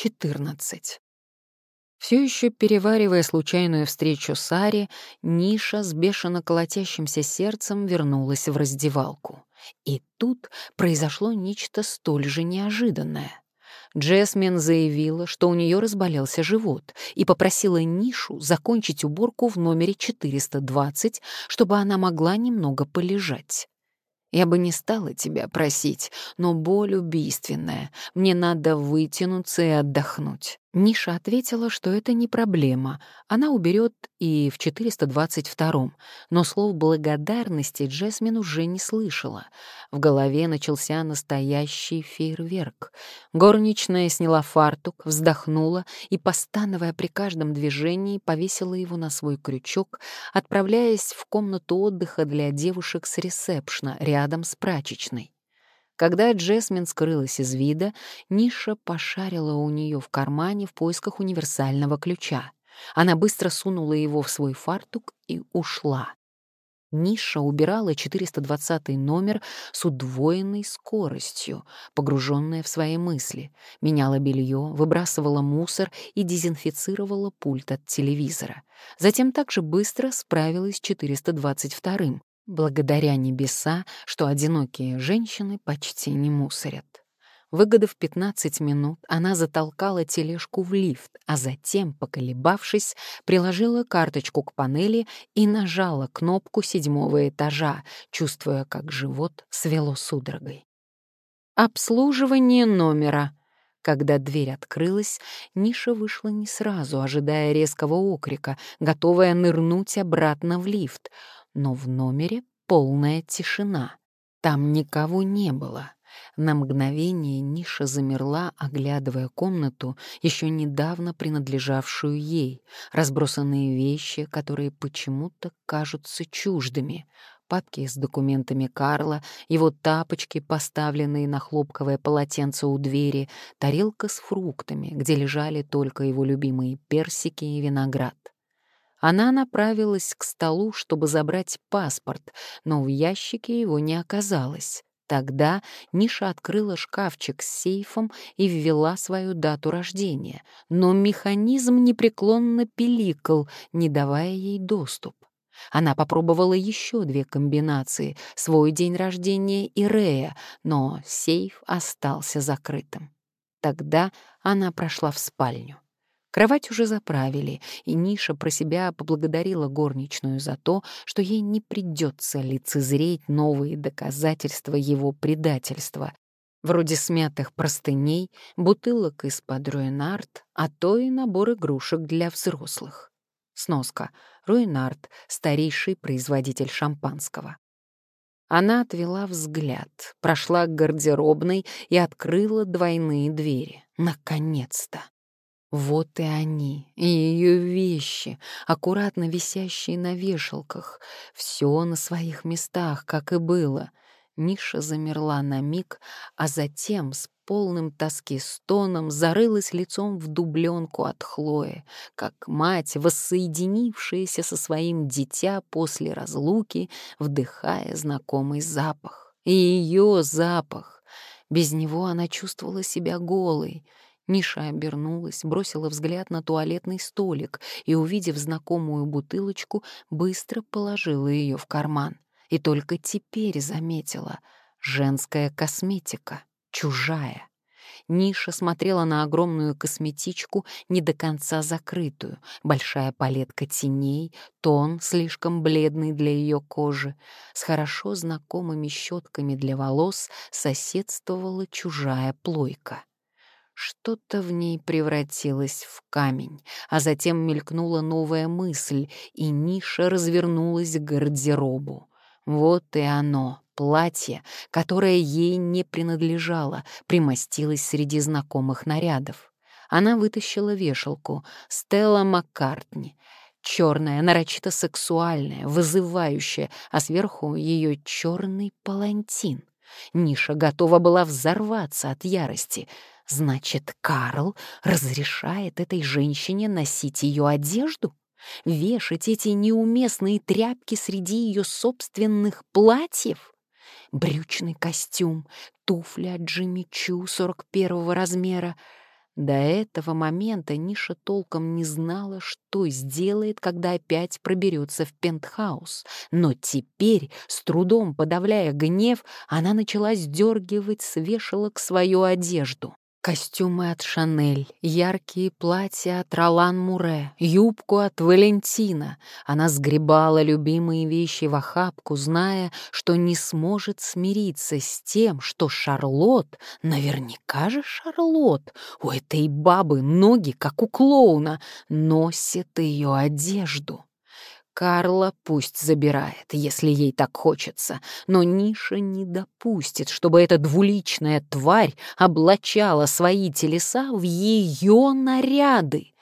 14. Все еще переваривая случайную встречу с Ари, Ниша с бешено колотящимся сердцем вернулась в раздевалку. И тут произошло нечто столь же неожиданное. Джесмин заявила, что у нее разболелся живот, и попросила Нишу закончить уборку в номере 420, чтобы она могла немного полежать. Я бы не стала тебя просить, но боль убийственная. Мне надо вытянуться и отдохнуть. Ниша ответила, что это не проблема. Она уберет и в 422-м, но слов благодарности Джесмин уже не слышала. В голове начался настоящий фейерверк. Горничная сняла фартук, вздохнула и, постановая при каждом движении, повесила его на свой крючок, отправляясь в комнату отдыха для девушек с ресепшна рядом с прачечной. Когда Джесмин скрылась из вида, Ниша пошарила у нее в кармане в поисках универсального ключа. Она быстро сунула его в свой фартук и ушла. Ниша убирала 420 номер с удвоенной скоростью, погруженная в свои мысли, меняла белье, выбрасывала мусор и дезинфицировала пульт от телевизора. Затем также быстро справилась с 422-м, Благодаря небеса, что одинокие женщины почти не мусорят. Выгодав 15 минут, она затолкала тележку в лифт, а затем, поколебавшись, приложила карточку к панели и нажала кнопку седьмого этажа, чувствуя, как живот свело судорогой. Обслуживание номера. Когда дверь открылась, Ниша вышла не сразу, ожидая резкого окрика, готовая нырнуть обратно в лифт — но в номере полная тишина. Там никого не было. На мгновение Ниша замерла, оглядывая комнату, еще недавно принадлежавшую ей, разбросанные вещи, которые почему-то кажутся чуждыми, папки с документами Карла, его тапочки, поставленные на хлопковое полотенце у двери, тарелка с фруктами, где лежали только его любимые персики и виноград. Она направилась к столу, чтобы забрать паспорт, но в ящике его не оказалось. Тогда Ниша открыла шкафчик с сейфом и ввела свою дату рождения, но механизм непреклонно пиликал, не давая ей доступ. Она попробовала еще две комбинации — свой день рождения и Рея, но сейф остался закрытым. Тогда она прошла в спальню. Кровать уже заправили, и Ниша про себя поблагодарила горничную за то, что ей не придется лицезреть новые доказательства его предательства, вроде смятых простыней, бутылок из-под руинарт, а то и набор игрушек для взрослых. Сноска. Руинарт — старейший производитель шампанского. Она отвела взгляд, прошла к гардеробной и открыла двойные двери. Наконец-то! Вот и они, и ее вещи, аккуратно висящие на вешалках. Все на своих местах, как и было. Ниша замерла на миг, а затем с полным тоски стоном зарылась лицом в дубленку от Хлои, как мать, воссоединившаяся со своим дитя после разлуки, вдыхая знакомый запах. И ее запах. Без него она чувствовала себя голой — Ниша обернулась, бросила взгляд на туалетный столик и, увидев знакомую бутылочку, быстро положила ее в карман. И только теперь заметила — женская косметика, чужая. Ниша смотрела на огромную косметичку, не до конца закрытую, большая палетка теней, тон, слишком бледный для ее кожи. С хорошо знакомыми щетками для волос соседствовала чужая плойка. Что-то в ней превратилось в камень, а затем мелькнула новая мысль, и ниша развернулась к гардеробу. Вот и оно, платье, которое ей не принадлежало, примостилось среди знакомых нарядов. Она вытащила вешалку «Стелла Маккартни», черная, нарочито сексуальная, вызывающая, а сверху ее черный палантин. Ниша готова была взорваться от ярости — Значит, Карл разрешает этой женщине носить ее одежду? Вешать эти неуместные тряпки среди ее собственных платьев? Брючный костюм, туфли от Джимми Чу 41 размера. До этого момента Ниша толком не знала, что сделает, когда опять проберется в пентхаус. Но теперь, с трудом подавляя гнев, она начала сдергивать с вешалок свою одежду. Костюмы от Шанель, яркие платья от Ролан Муре, юбку от Валентина. Она сгребала любимые вещи в охапку, зная, что не сможет смириться с тем, что Шарлот, наверняка же Шарлот, у этой бабы ноги, как у клоуна, носит ее одежду. Карла пусть забирает, если ей так хочется, но Ниша не допустит, чтобы эта двуличная тварь облачала свои телеса в ее наряды.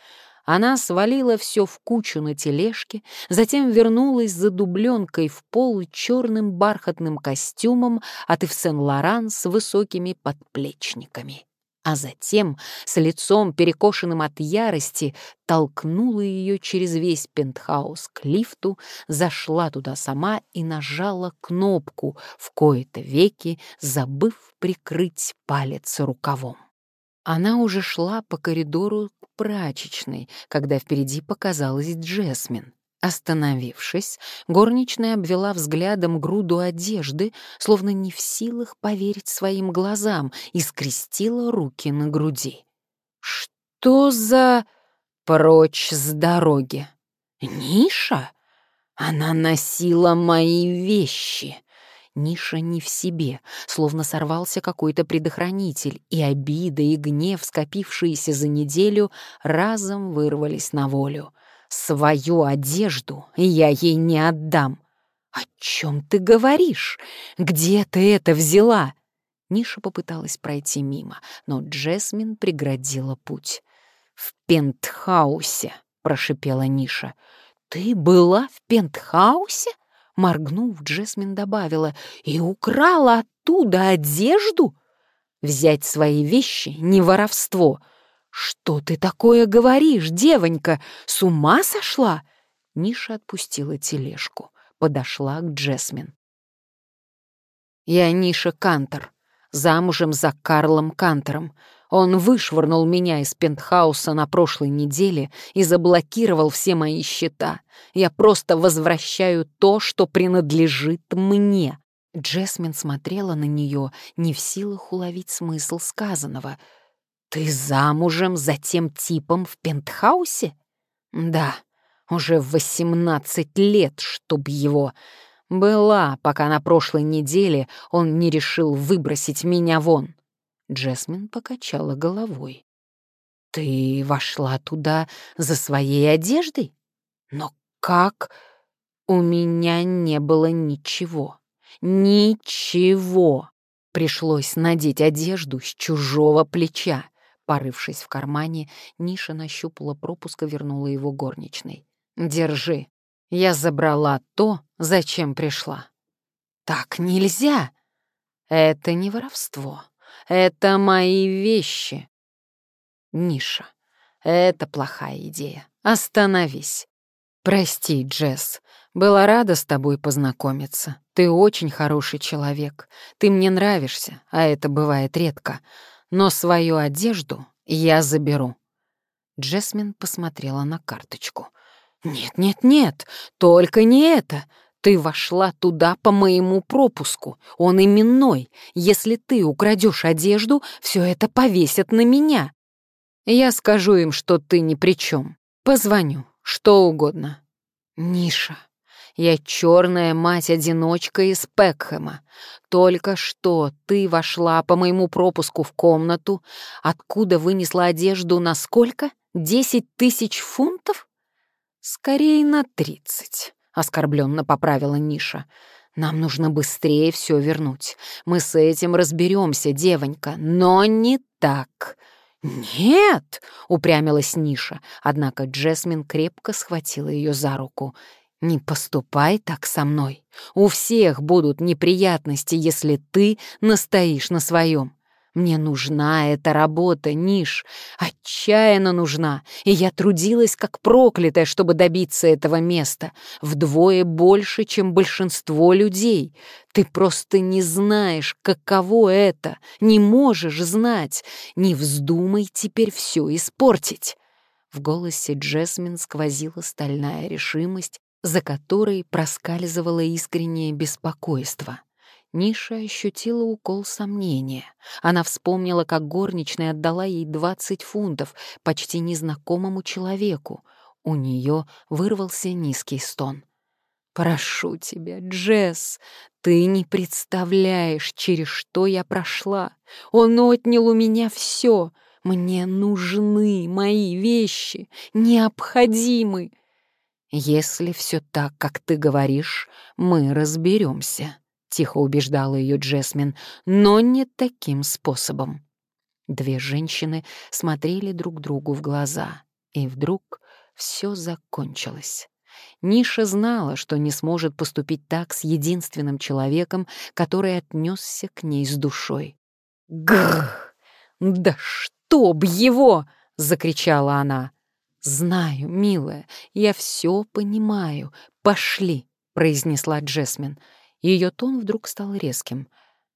Она свалила все в кучу на тележке, затем вернулась за дубленкой в пол черным бархатным костюмом от Ив Сен-Лоран с высокими подплечниками а затем, с лицом перекошенным от ярости, толкнула ее через весь пентхаус к лифту, зашла туда сама и нажала кнопку, в кои-то веки забыв прикрыть палец рукавом. Она уже шла по коридору к прачечной, когда впереди показалась Джесмин. Остановившись, горничная обвела взглядом груду одежды, словно не в силах поверить своим глазам, и скрестила руки на груди. «Что за... прочь с дороги? Ниша? Она носила мои вещи!» Ниша не в себе, словно сорвался какой-то предохранитель, и обида и гнев, скопившиеся за неделю, разом вырвались на волю — Свою одежду я ей не отдам. О чем ты говоришь? Где ты это взяла? Ниша попыталась пройти мимо, но Джесмин преградила путь. «В пентхаусе», — прошипела Ниша. «Ты была в пентхаусе?» Моргнув, Джесмин добавила. «И украла оттуда одежду?» «Взять свои вещи — не воровство», «Что ты такое говоришь, девонька? С ума сошла?» Ниша отпустила тележку, подошла к Джесмин. «Я Ниша Кантер, замужем за Карлом Кантером. Он вышвырнул меня из пентхауса на прошлой неделе и заблокировал все мои счета. Я просто возвращаю то, что принадлежит мне». Джесмин смотрела на нее, не в силах уловить смысл сказанного — «Ты замужем за тем типом в пентхаусе?» «Да, уже восемнадцать лет, чтоб его...» «Была, пока на прошлой неделе он не решил выбросить меня вон». Джесмин покачала головой. «Ты вошла туда за своей одеждой? Но как? У меня не было ничего. Ничего. Пришлось надеть одежду с чужого плеча. Порывшись в кармане, Ниша нащупала пропуск и вернула его горничной. «Держи. Я забрала то, зачем пришла». «Так нельзя!» «Это не воровство. Это мои вещи». «Ниша, это плохая идея. Остановись». «Прости, Джесс. Была рада с тобой познакомиться. Ты очень хороший человек. Ты мне нравишься, а это бывает редко но свою одежду я заберу». Джесмин посмотрела на карточку. «Нет, нет, нет, только не это. Ты вошла туда по моему пропуску. Он именной. Если ты украдешь одежду, все это повесят на меня. Я скажу им, что ты ни при чем. Позвоню, что угодно. Ниша, я черная мать-одиночка из Пекхэма. Только что ты вошла по моему пропуску в комнату, откуда вынесла одежду на сколько? Десять тысяч фунтов? Скорее на тридцать, — оскорбленно поправила Ниша. Нам нужно быстрее все вернуть. Мы с этим разберемся, девонька, но не так. «Нет!» — упрямилась Ниша, однако Джесмин крепко схватила ее за руку. «Не поступай так со мной. У всех будут неприятности, если ты настоишь на своем. Мне нужна эта работа, Ниш, отчаянно нужна, и я трудилась как проклятая, чтобы добиться этого места, вдвое больше, чем большинство людей. Ты просто не знаешь, каково это, не можешь знать, не вздумай теперь все испортить». В голосе Джесмин сквозила стальная решимость, за которой проскальзывало искреннее беспокойство. Ниша ощутила укол сомнения. Она вспомнила, как горничная отдала ей 20 фунтов почти незнакомому человеку. У нее вырвался низкий стон. «Прошу тебя, Джесс, ты не представляешь, через что я прошла. Он отнял у меня все. Мне нужны мои вещи, необходимы. Если все так, как ты говоришь, мы разберемся. — тихо убеждала ее Джесмин, — «но не таким способом». Две женщины смотрели друг другу в глаза, и вдруг все закончилось. Ниша знала, что не сможет поступить так с единственным человеком, который отнесся к ней с душой. «Гррр! Да чтоб его!» — закричала она. «Знаю, милая, я все понимаю. Пошли!» — произнесла Джесмин. Ее тон вдруг стал резким.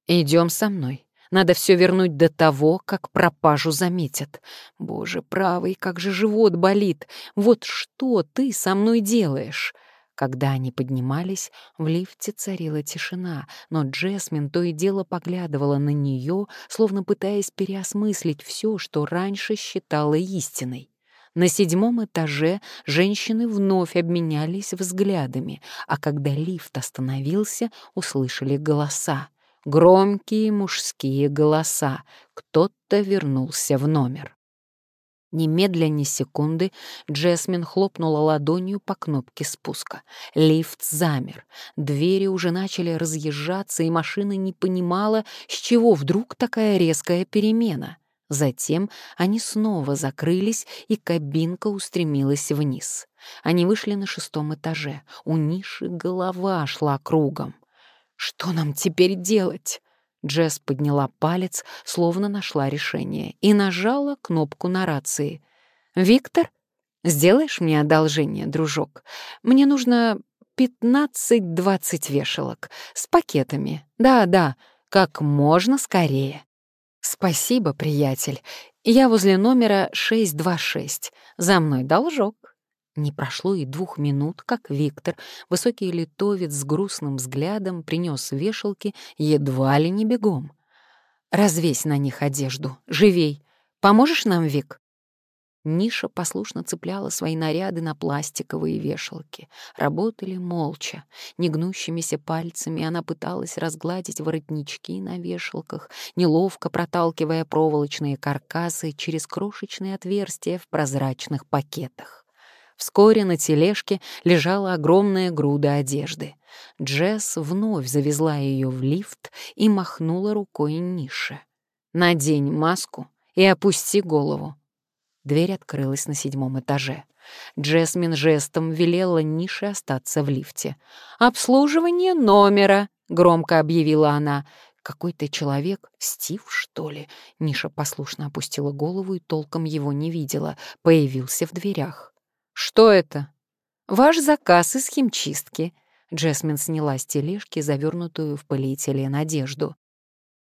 «Идем со мной. Надо все вернуть до того, как пропажу заметят. Боже, правый, как же живот болит. Вот что ты со мной делаешь?» Когда они поднимались, в лифте царила тишина, но Джесмин то и дело поглядывала на нее, словно пытаясь переосмыслить все, что раньше считала истиной. На седьмом этаже женщины вновь обменялись взглядами, а когда лифт остановился, услышали голоса. Громкие мужские голоса. Кто-то вернулся в номер. Немедля ни секунды Джесмин хлопнула ладонью по кнопке спуска. Лифт замер. Двери уже начали разъезжаться, и машина не понимала, с чего вдруг такая резкая перемена. Затем они снова закрылись, и кабинка устремилась вниз. Они вышли на шестом этаже. У ниши голова шла кругом. «Что нам теперь делать?» Джесс подняла палец, словно нашла решение, и нажала кнопку на рации. «Виктор, сделаешь мне одолжение, дружок? Мне нужно пятнадцать-двадцать вешалок с пакетами. Да-да, как можно скорее». «Спасибо, приятель. Я возле номера 626. За мной должок». Не прошло и двух минут, как Виктор, высокий литовец с грустным взглядом, принес вешалки едва ли не бегом. «Развесь на них одежду. Живей. Поможешь нам, Вик?» Ниша послушно цепляла свои наряды на пластиковые вешалки. Работали молча. Негнущимися пальцами она пыталась разгладить воротнички на вешалках, неловко проталкивая проволочные каркасы через крошечные отверстия в прозрачных пакетах. Вскоре на тележке лежала огромная груда одежды. Джесс вновь завезла ее в лифт и махнула рукой Нише. «Надень маску и опусти голову. Дверь открылась на седьмом этаже. Джесмин жестом велела Нише остаться в лифте. «Обслуживание номера», — громко объявила она. «Какой-то человек, Стив, что ли?» Ниша послушно опустила голову и толком его не видела. Появился в дверях. «Что это?» «Ваш заказ из химчистки». Джесмин сняла с тележки завернутую в полиэтилен одежду.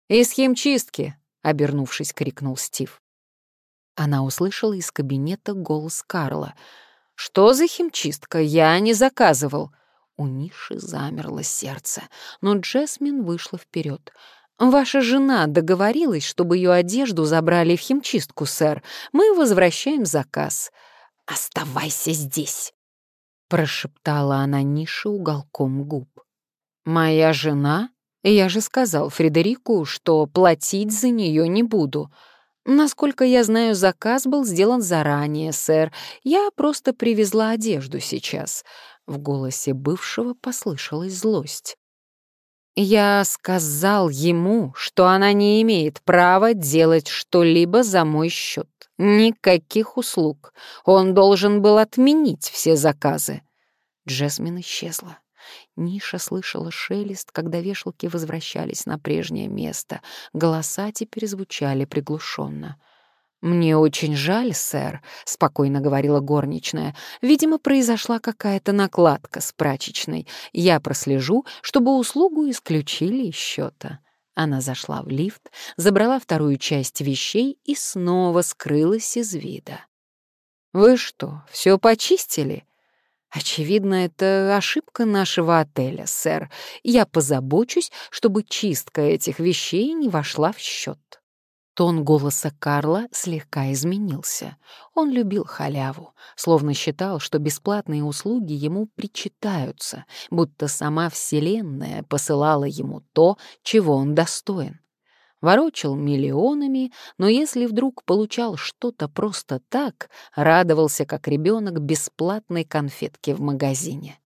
«Из химчистки», — обернувшись, крикнул Стив. Она услышала из кабинета голос Карла. «Что за химчистка? Я не заказывал». У Ниши замерло сердце, но Джесмин вышла вперед. «Ваша жена договорилась, чтобы ее одежду забрали в химчистку, сэр. Мы возвращаем заказ». «Оставайся здесь», — прошептала она Нише уголком губ. «Моя жена? Я же сказал Фредерику, что платить за нее не буду». «Насколько я знаю, заказ был сделан заранее, сэр. Я просто привезла одежду сейчас». В голосе бывшего послышалась злость. «Я сказал ему, что она не имеет права делать что-либо за мой счет. Никаких услуг. Он должен был отменить все заказы». Джесмин исчезла. Ниша слышала шелест, когда вешалки возвращались на прежнее место. Голоса теперь звучали приглушенно. «Мне очень жаль, сэр», — спокойно говорила горничная. «Видимо, произошла какая-то накладка с прачечной. Я прослежу, чтобы услугу исключили из счета». Она зашла в лифт, забрала вторую часть вещей и снова скрылась из вида. «Вы что, все почистили?» «Очевидно, это ошибка нашего отеля, сэр. Я позабочусь, чтобы чистка этих вещей не вошла в счет». Тон голоса Карла слегка изменился. Он любил халяву, словно считал, что бесплатные услуги ему причитаются, будто сама Вселенная посылала ему то, чего он достоин ворочал миллионами, но если вдруг получал что-то просто так, радовался как ребенок бесплатной конфетки в магазине.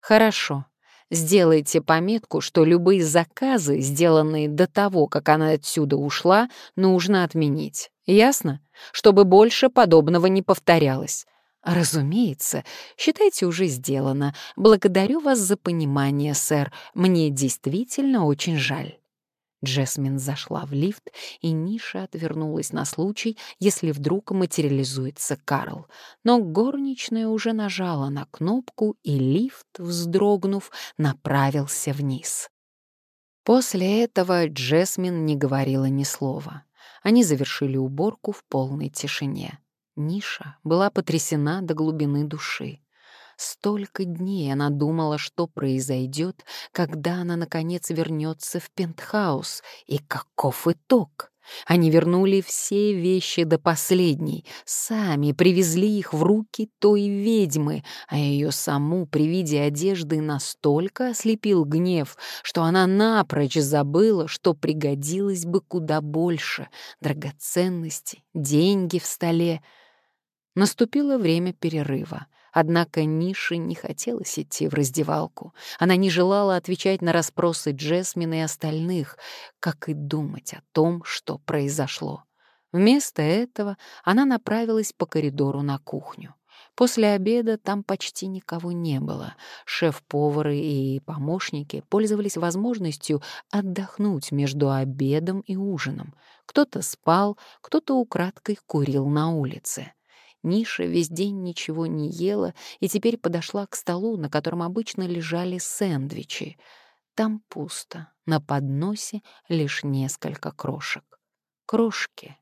Хорошо, сделайте пометку, что любые заказы, сделанные до того, как она отсюда ушла, нужно отменить. Ясно? Чтобы больше подобного не повторялось. «Разумеется, считайте уже сделано. Благодарю вас за понимание, сэр. Мне действительно очень жаль». Джесмин зашла в лифт, и Ниша отвернулась на случай, если вдруг материализуется Карл. Но горничная уже нажала на кнопку, и лифт, вздрогнув, направился вниз. После этого Джесмин не говорила ни слова. Они завершили уборку в полной тишине. Ниша была потрясена до глубины души. Столько дней она думала, что произойдет, когда она, наконец, вернется в пентхаус, и каков итог. Они вернули все вещи до последней, сами привезли их в руки той ведьмы, а ее саму при виде одежды настолько ослепил гнев, что она напрочь забыла, что пригодилось бы куда больше — драгоценности, деньги в столе. Наступило время перерыва — Однако Нише не хотелось идти в раздевалку. Она не желала отвечать на расспросы Джесмина и остальных, как и думать о том, что произошло. Вместо этого она направилась по коридору на кухню. После обеда там почти никого не было. Шеф-повары и помощники пользовались возможностью отдохнуть между обедом и ужином. Кто-то спал, кто-то украдкой курил на улице. Ниша весь день ничего не ела и теперь подошла к столу, на котором обычно лежали сэндвичи. Там пусто, на подносе лишь несколько крошек. Крошки.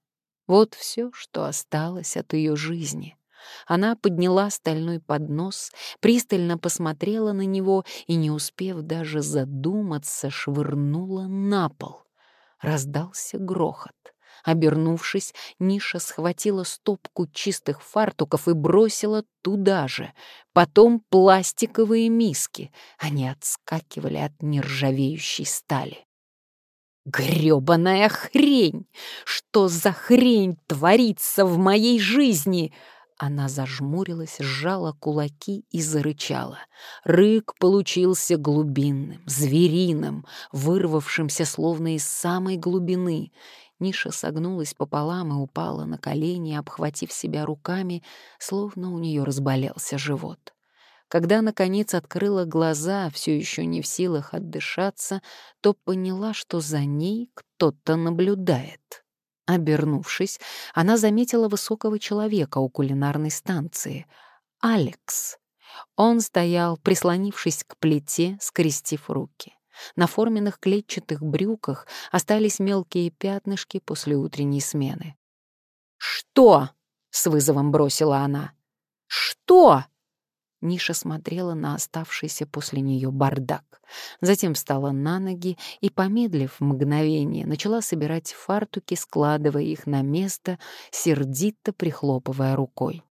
Вот все, что осталось от ее жизни. Она подняла стальной поднос, пристально посмотрела на него и, не успев даже задуматься, швырнула на пол. Раздался грохот. Обернувшись, Ниша схватила стопку чистых фартуков и бросила туда же. Потом пластиковые миски. Они отскакивали от нержавеющей стали. «Грёбаная хрень! Что за хрень творится в моей жизни?» Она зажмурилась, сжала кулаки и зарычала. Рык получился глубинным, звериным, вырвавшимся словно из самой глубины. Ниша согнулась пополам и упала на колени, обхватив себя руками, словно у нее разболелся живот. Когда, наконец, открыла глаза, все еще не в силах отдышаться, то поняла, что за ней кто-то наблюдает. Обернувшись, она заметила высокого человека у кулинарной станции. Алекс. Он стоял, прислонившись к плите, скрестив руки. На форменных клетчатых брюках остались мелкие пятнышки после утренней смены. «Что?» — с вызовом бросила она. «Что?» Ниша смотрела на оставшийся после нее бардак. Затем встала на ноги и, помедлив мгновение, начала собирать фартуки, складывая их на место, сердито прихлопывая рукой.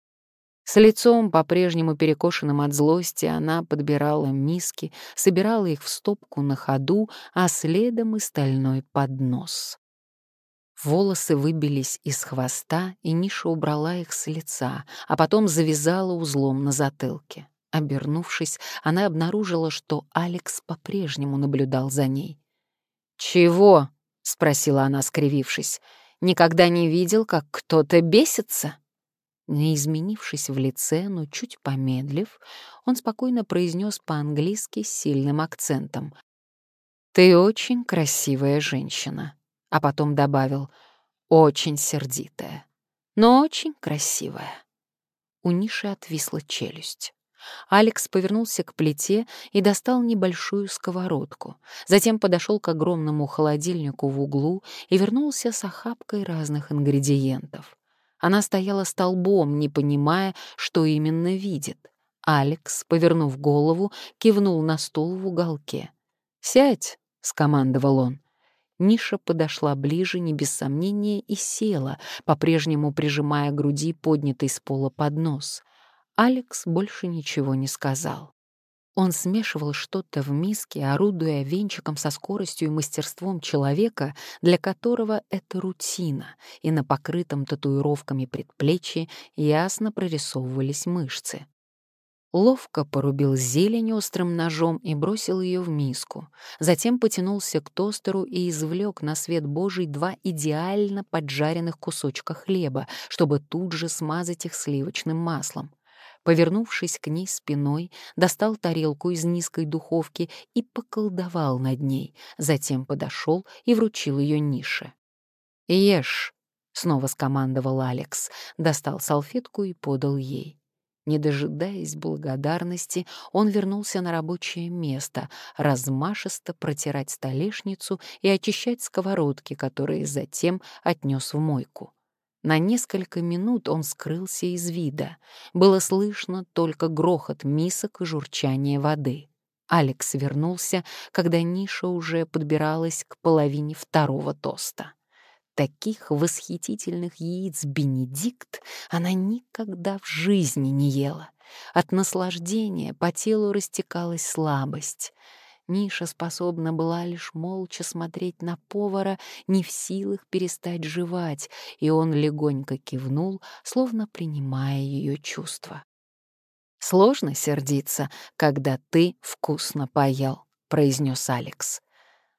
С лицом, по-прежнему перекошенным от злости, она подбирала миски, собирала их в стопку на ходу, а следом и стальной поднос. Волосы выбились из хвоста, и Ниша убрала их с лица, а потом завязала узлом на затылке. Обернувшись, она обнаружила, что Алекс по-прежнему наблюдал за ней. «Чего?» — спросила она, скривившись. «Никогда не видел, как кто-то бесится?» Не изменившись в лице, но чуть помедлив, он спокойно произнес по-английски с сильным акцентом. «Ты очень красивая женщина», а потом добавил «очень сердитая, но очень красивая». У Ниши отвисла челюсть. Алекс повернулся к плите и достал небольшую сковородку. Затем подошел к огромному холодильнику в углу и вернулся с охапкой разных ингредиентов. Она стояла столбом, не понимая, что именно видит. Алекс, повернув голову, кивнул на стул в уголке. «Сядь», — скомандовал он. Ниша подошла ближе, не без сомнения, и села, по-прежнему прижимая груди поднятый с пола поднос. Алекс больше ничего не сказал. Он смешивал что-то в миске, орудуя венчиком со скоростью и мастерством человека, для которого это рутина, и на покрытом татуировками предплечье ясно прорисовывались мышцы. Ловко порубил зелень острым ножом и бросил ее в миску. Затем потянулся к тостеру и извлек на свет Божий два идеально поджаренных кусочка хлеба, чтобы тут же смазать их сливочным маслом. Повернувшись к ней спиной, достал тарелку из низкой духовки и поколдовал над ней, затем подошел и вручил ее Нише. «Ешь», — снова скомандовал Алекс, достал салфетку и подал ей. Не дожидаясь благодарности, он вернулся на рабочее место, размашисто протирать столешницу и очищать сковородки, которые затем отнес в мойку. На несколько минут он скрылся из вида. Было слышно только грохот мисок и журчание воды. Алекс вернулся, когда Ниша уже подбиралась к половине второго тоста. Таких восхитительных яиц Бенедикт она никогда в жизни не ела. От наслаждения по телу растекалась слабость — Ниша способна была лишь молча смотреть на повара, не в силах перестать жевать, и он легонько кивнул, словно принимая ее чувства. «Сложно сердиться, когда ты вкусно поел», — произнес Алекс.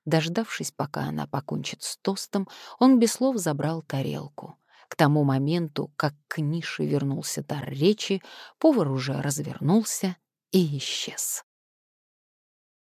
Дождавшись, пока она покончит с тостом, он без слов забрал тарелку. К тому моменту, как к Нише вернулся дар речи, повар уже развернулся и исчез.